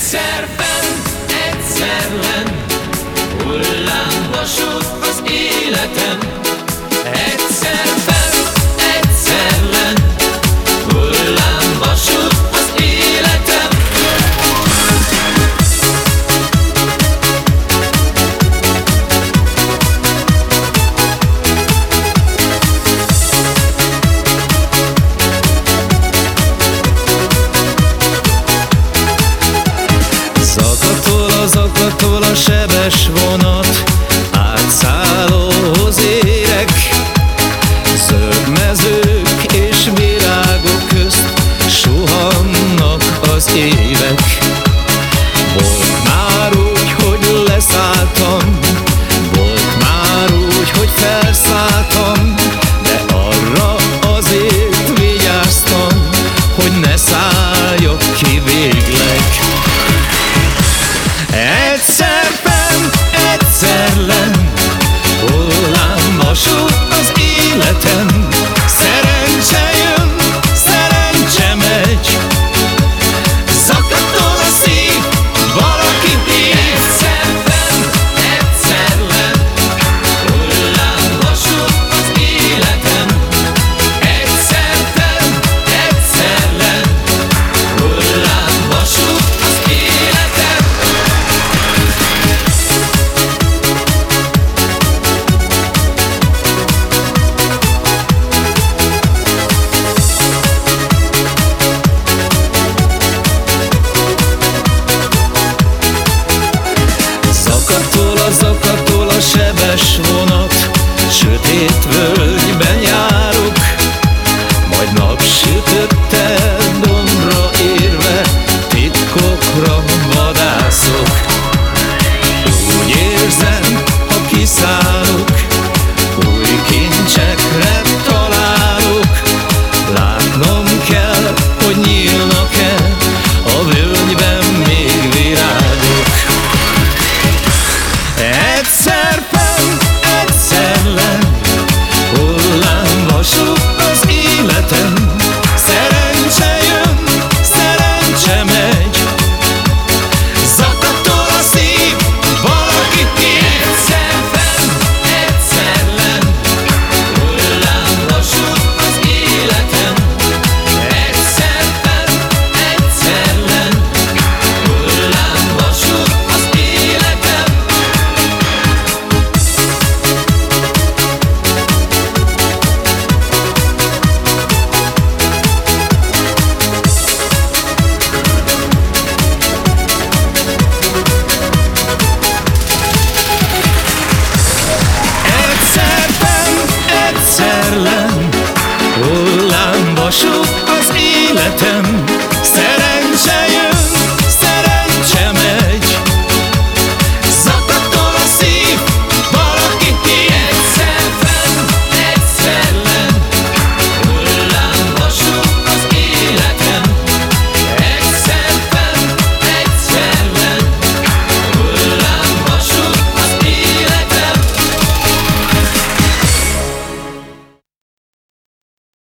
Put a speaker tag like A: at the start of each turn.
A: Egyszer fenn, egyszer len, hullámba az életem.
B: üres vonat Átszállóhoz érek. Zöld mezők és virágok közt Suhannak az évek. Volt már úgy, hogy leszálltam Volt már úgy, hogy felszálltam.